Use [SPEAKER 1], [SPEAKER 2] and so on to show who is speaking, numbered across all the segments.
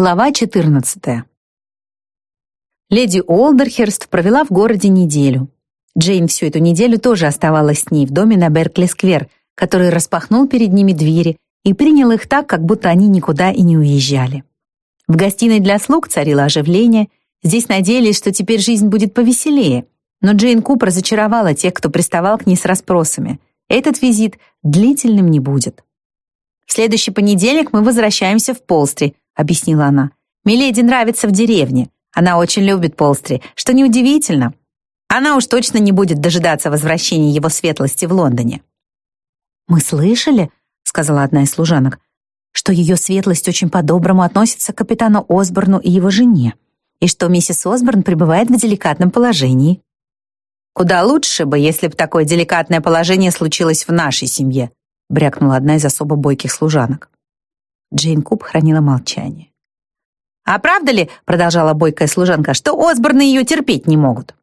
[SPEAKER 1] Глава 14. Леди Олдерхерст провела в городе неделю. Джейн всю эту неделю тоже оставалась с ней в доме на Беркли-сквер, который распахнул перед ними двери и принял их так, как будто они никуда и не уезжали. В гостиной для слуг царило оживление, здесь надеялись, что теперь жизнь будет повеселее, но Джейн Куп разочаровала тех, кто приставал к ней с расспросами. Этот визит длительным не будет. В следующий понедельник мы возвращаемся в Полстри, объяснила она. «Миледи нравится в деревне. Она очень любит Полстри, что неудивительно. Она уж точно не будет дожидаться возвращения его светлости в Лондоне». «Мы слышали», — сказала одна из служанок, «что ее светлость очень по-доброму относится к капитану Осборну и его жене, и что миссис Осборн пребывает в деликатном положении». «Куда лучше бы, если бы такое деликатное положение случилось в нашей семье», брякнула одна из особо бойких служанок. Джейн Куб хранила молчание. «А правда ли, — продолжала бойкая служанка, — что Осборны ее терпеть не могут?»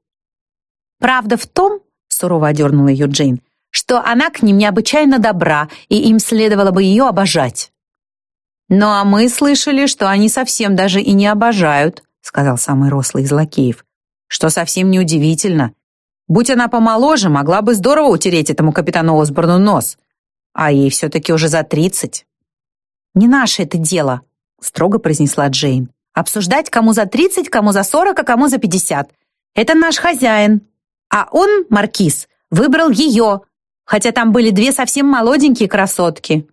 [SPEAKER 1] «Правда в том, — сурово одернула ее Джейн, — что она к ним необычайно добра, и им следовало бы ее обожать». «Ну а мы слышали, что они совсем даже и не обожают», — сказал самый рослый из лакеев, «что совсем неудивительно. Будь она помоложе, могла бы здорово утереть этому капитану Осборну нос, а ей все-таки уже за тридцать». «Не наше это дело», — строго произнесла Джейн. «Обсуждать, кому за тридцать, кому за сорок, а кому за пятьдесят. Это наш хозяин. А он, Маркиз, выбрал ее, хотя там были две совсем молоденькие красотки».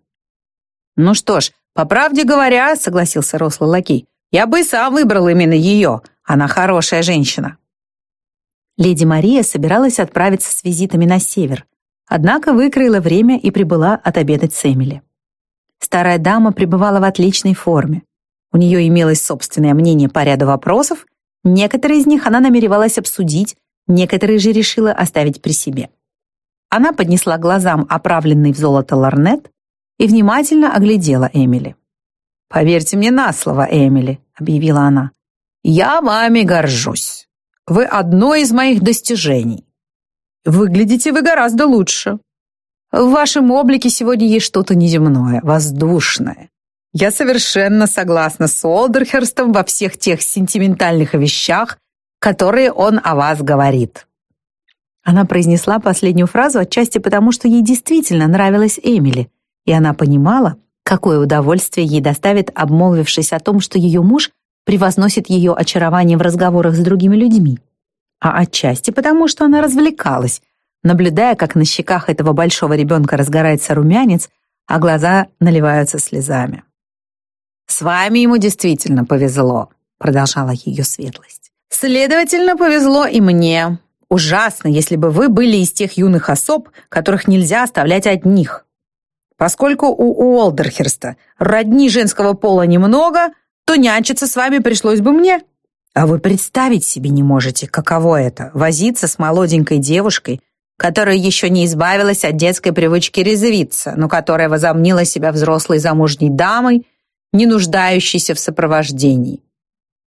[SPEAKER 1] «Ну что ж, по правде говоря, — согласился рослый лакей, — я бы и сам выбрал именно ее. Она хорошая женщина». Леди Мария собиралась отправиться с визитами на север, однако выкроила время и прибыла отобедать с Эмили. Старая дама пребывала в отличной форме. У нее имелось собственное мнение по ряду вопросов, некоторые из них она намеревалась обсудить, некоторые же решила оставить при себе. Она поднесла глазам оправленный в золото ларнет и внимательно оглядела Эмили. «Поверьте мне на слово, Эмили», — объявила она. «Я вами горжусь. Вы одно из моих достижений. Выглядите вы гораздо лучше. В вашем облике сегодня есть что-то неземное, воздушное. Я совершенно согласна с Олдерхерстом во всех тех сентиментальных вещах, которые он о вас говорит». Она произнесла последнюю фразу отчасти потому, что ей действительно нравилась Эмили, и она понимала, какое удовольствие ей доставит, обмолвившись о том, что ее муж превозносит ее очарование в разговорах с другими людьми. А отчасти потому, что она развлекалась, наблюдая, как на щеках этого большого ребенка разгорается румянец, а глаза наливаются слезами. «С вами ему действительно повезло», — продолжала ее светлость. «Следовательно, повезло и мне. Ужасно, если бы вы были из тех юных особ, которых нельзя оставлять одних. Поскольку у Уолдерхерста родни женского пола немного, то нянчиться с вами пришлось бы мне. А вы представить себе не можете, каково это — возиться с молоденькой девушкой, которая еще не избавилась от детской привычки резвиться, но которая возомнила себя взрослой замужней дамой, не нуждающейся в сопровождении.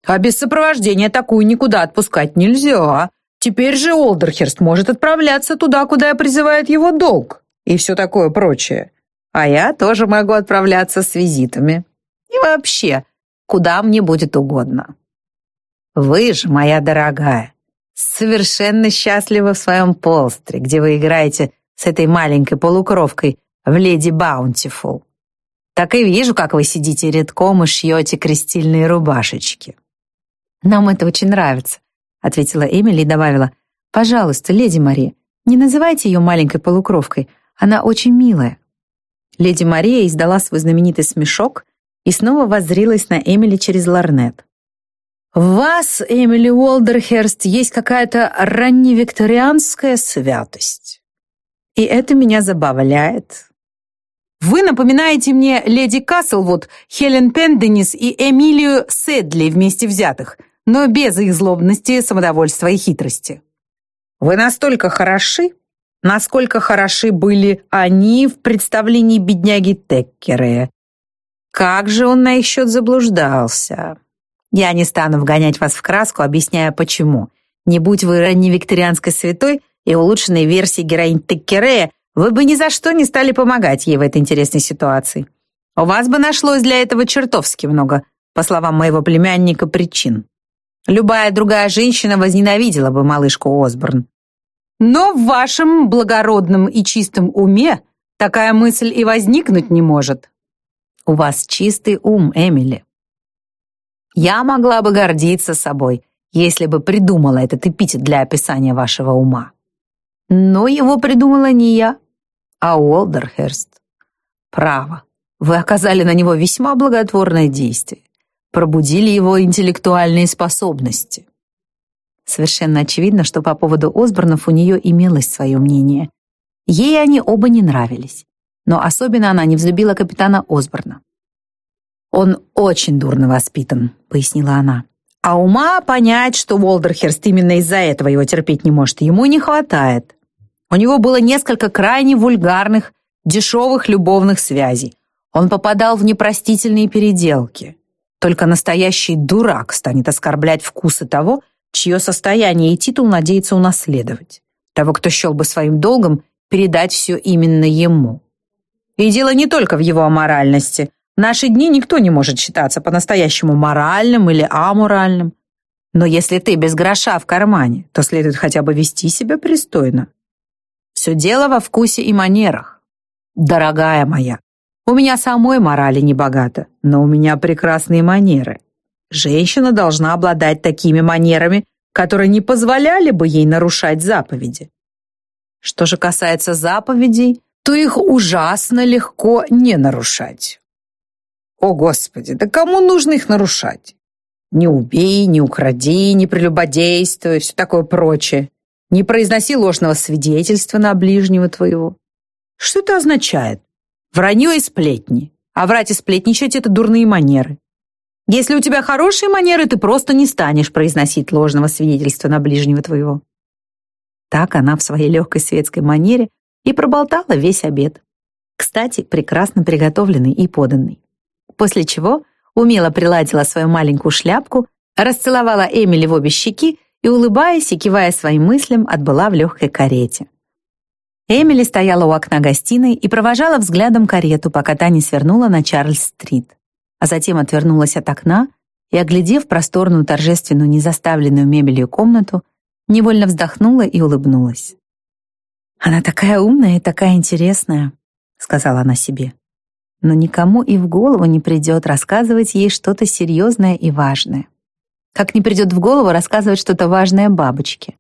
[SPEAKER 1] А без сопровождения такую никуда отпускать нельзя. Теперь же Олдерхерст может отправляться туда, куда призывает его долг, и все такое прочее. А я тоже могу отправляться с визитами. И вообще, куда мне будет угодно. Вы же, моя дорогая, совершенно счастлива в своем полстре, где вы играете с этой маленькой полукровкой в «Леди Баунтифул». Так и вижу, как вы сидите редком и шьете крестильные рубашечки». «Нам это очень нравится», — ответила Эмили и добавила. «Пожалуйста, леди Мария, не называйте ее маленькой полукровкой. Она очень милая». Леди Мария издала свой знаменитый смешок и снова воззрилась на Эмили через ларнет. В вас, Эмили Уолдерхерст, есть какая-то ранневикторианская святость. И это меня забавляет. Вы напоминаете мне леди Каслвуд, Хелен Пенденис и Эмилию Седли вместе взятых, но без их злобности, самодовольства и хитрости. Вы настолько хороши, насколько хороши были они в представлении бедняги Теккере. Как же он на их счет заблуждался. Я не стану вгонять вас в краску, объясняя почему. Не будь вы ранневикторианской святой и улучшенной версией героинь Теккерея, вы бы ни за что не стали помогать ей в этой интересной ситуации. У вас бы нашлось для этого чертовски много по словам моего племянника, причин. Любая другая женщина возненавидела бы малышку Осборн. Но в вашем благородном и чистом уме такая мысль и возникнуть не может. У вас чистый ум, Эмили. Я могла бы гордиться собой, если бы придумала этот эпитет для описания вашего ума. Но его придумала не я, а Уолдерхерст. Право, вы оказали на него весьма благотворное действие, пробудили его интеллектуальные способности. Совершенно очевидно, что по поводу Осборнов у нее имелось свое мнение. Ей они оба не нравились, но особенно она не взлюбила капитана Осборна. «Он очень дурно воспитан», — пояснила она. «А ума понять, что Уолдерхерст именно из-за этого его терпеть не может, ему не хватает. У него было несколько крайне вульгарных, дешевых любовных связей. Он попадал в непростительные переделки. Только настоящий дурак станет оскорблять вкусы того, чье состояние и титул надеется унаследовать. Того, кто счел бы своим долгом передать все именно ему. И дело не только в его аморальности. В наши дни никто не может считаться по-настоящему моральным или аморальным. Но если ты без гроша в кармане, то следует хотя бы вести себя пристойно. Все дело во вкусе и манерах. Дорогая моя, у меня самой морали не богато, но у меня прекрасные манеры. Женщина должна обладать такими манерами, которые не позволяли бы ей нарушать заповеди. Что же касается заповедей, то их ужасно легко не нарушать. О, Господи, да кому нужно их нарушать? Не убей, не укради, не прелюбодействуй, все такое прочее. Не произноси ложного свидетельства на ближнего твоего. Что это означает? Вранье и сплетни. А врать и сплетничать — это дурные манеры. Если у тебя хорошие манеры, ты просто не станешь произносить ложного свидетельства на ближнего твоего. Так она в своей легкой светской манере и проболтала весь обед. Кстати, прекрасно приготовленный и поданный. После чего умело приладила свою маленькую шляпку, расцеловала Эмили в обе щеки и, улыбаясь и кивая своим мыслям, отбыла в легкой карете. Эмили стояла у окна гостиной и провожала взглядом карету, пока та не свернула на Чарльз-стрит а затем отвернулась от окна и, оглядев просторную, торжественную, незаставленную мебелью комнату, невольно вздохнула и улыбнулась. «Она такая умная и такая интересная», — сказала она себе. «Но никому и в голову не придет рассказывать ей что-то серьезное и важное. Как не придет в голову рассказывать что-то важное бабочке.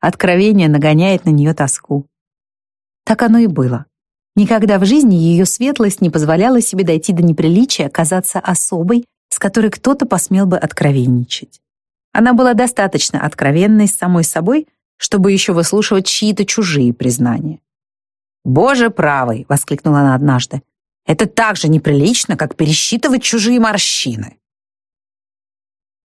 [SPEAKER 1] Откровение нагоняет на нее тоску. Так оно и было. Никогда в жизни ее светлость не позволяла себе дойти до неприличия казаться особой, с которой кто-то посмел бы откровенничать. Она была достаточно откровенной с самой собой, чтобы еще выслушивать чьи-то чужие признания. «Боже правый!» — воскликнула она однажды. «Это так же неприлично, как пересчитывать чужие морщины!»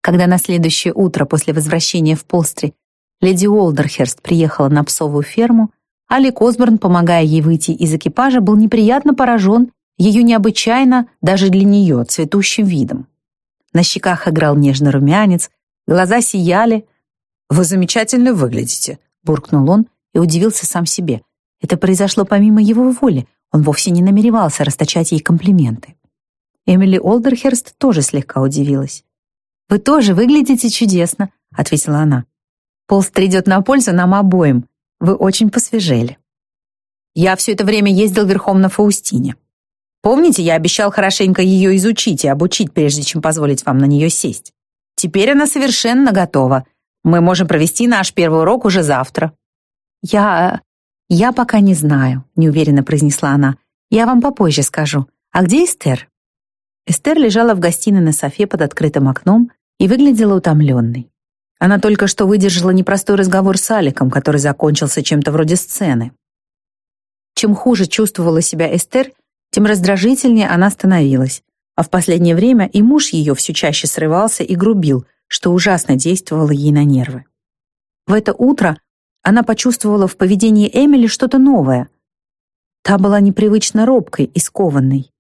[SPEAKER 1] Когда на следующее утро после возвращения в Полстри леди Уолдерхерст приехала на псовую ферму, Алик Осборн, помогая ей выйти из экипажа, был неприятно поражен ее необычайно, даже для нее, цветущим видом. На щеках играл нежный румянец, глаза сияли. «Вы замечательно выглядите», — буркнул он и удивился сам себе. Это произошло помимо его воли, он вовсе не намеревался расточать ей комплименты. Эмили Олдерхерст тоже слегка удивилась. «Вы тоже выглядите чудесно», — ответила она. «Полстер идет на пользу нам обоим. Вы очень посвежели. Я все это время ездил верхом на Фаустине. Помните, я обещал хорошенько ее изучить и обучить, прежде чем позволить вам на нее сесть? Теперь она совершенно готова. Мы можем провести наш первый урок уже завтра». «Я... я пока не знаю», — неуверенно произнесла она. «Я вам попозже скажу. А где Эстер?» Эстер лежала в гостиной на софе под открытым окном и выглядела утомленной. Она только что выдержала непростой разговор с Аликом, который закончился чем-то вроде сцены. Чем хуже чувствовала себя Эстер, тем раздражительнее она становилась, а в последнее время и муж ее все чаще срывался и грубил, что ужасно действовало ей на нервы. В это утро она почувствовала в поведении Эмили что-то новое. Та была непривычно робкой и скованной.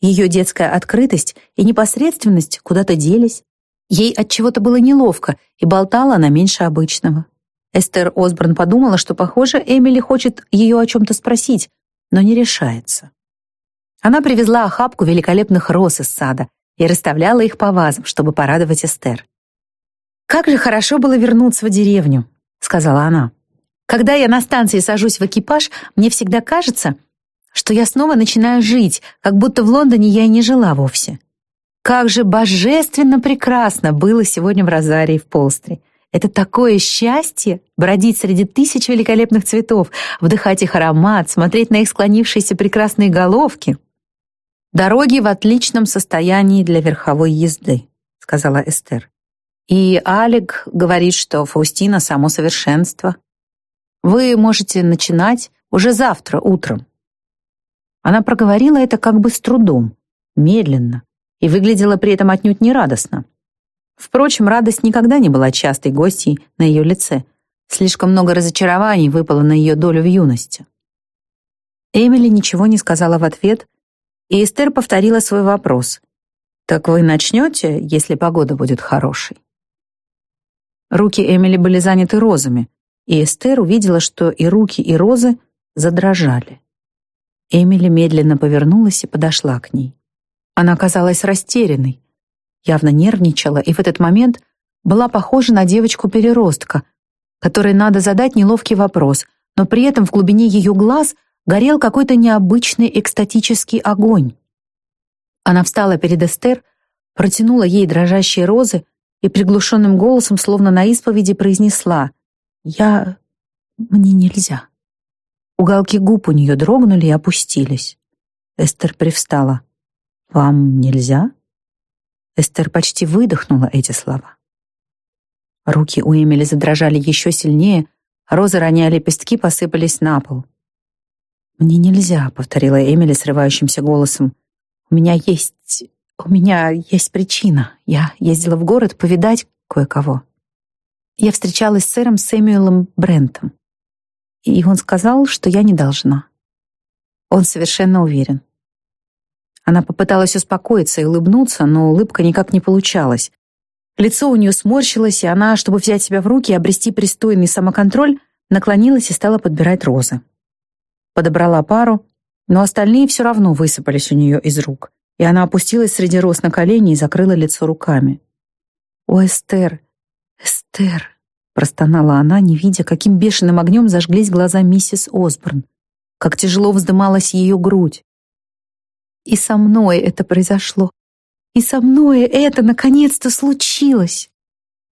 [SPEAKER 1] Ее детская открытость и непосредственность куда-то делись, Ей от чего-то было неловко, и болтала она меньше обычного. Эстер Осборн подумала, что, похоже, Эмили хочет ее о чем-то спросить, но не решается. Она привезла охапку великолепных роз из сада и расставляла их по вазам, чтобы порадовать Эстер. «Как же хорошо было вернуться в деревню», — сказала она. «Когда я на станции сажусь в экипаж, мне всегда кажется, что я снова начинаю жить, как будто в Лондоне я и не жила вовсе. Как же божественно прекрасно было сегодня в Розарии в Полстре. Это такое счастье — бродить среди тысяч великолепных цветов, вдыхать их аромат, смотреть на их склонившиеся прекрасные головки. «Дороги в отличном состоянии для верховой езды», — сказала Эстер. «И Алик говорит, что Фаустина — само совершенство. Вы можете начинать уже завтра утром». Она проговорила это как бы с трудом, медленно, и выглядела при этом отнюдь не радостно. Впрочем, радость никогда не была частой гостьей на ее лице. Слишком много разочарований выпало на ее долю в юности. Эмили ничего не сказала в ответ, и Эстер повторила свой вопрос. «Так вы начнете, если погода будет хорошей?» Руки Эмили были заняты розами, и Эстер увидела, что и руки, и розы задрожали. Эмили медленно повернулась и подошла к ней. Она казалась растерянной, явно нервничала и в этот момент была похожа на девочку-переростка, которой надо задать неловкий вопрос, но при этом в глубине ее глаз — горел какой-то необычный экстатический огонь. Она встала перед Эстер, протянула ей дрожащие розы и приглушенным голосом, словно на исповеди, произнесла «Я... мне нельзя». Уголки губ у нее дрогнули и опустились. Эстер привстала. «Вам нельзя?» Эстер почти выдохнула эти слова. Руки у Эмили задрожали еще сильнее, розы роняя лепестки посыпались на пол. «Мне нельзя», — повторила Эмили срывающимся голосом. «У меня есть... у меня есть причина. Я ездила в город повидать кое-кого. Я встречалась с сэром Сэмюэлом Брентом. И он сказал, что я не должна. Он совершенно уверен. Она попыталась успокоиться и улыбнуться, но улыбка никак не получалась. Лицо у нее сморщилось, и она, чтобы взять себя в руки и обрести пристойный самоконтроль, наклонилась и стала подбирать розы подобрала пару, но остальные все равно высыпались у нее из рук, и она опустилась среди роз на колени и закрыла лицо руками. «О, Эстер! Эстер!» — простонала она, не видя, каким бешеным огнем зажглись глаза миссис Осборн, как тяжело вздымалась ее грудь. «И со мной это произошло! И со мной это наконец-то случилось!»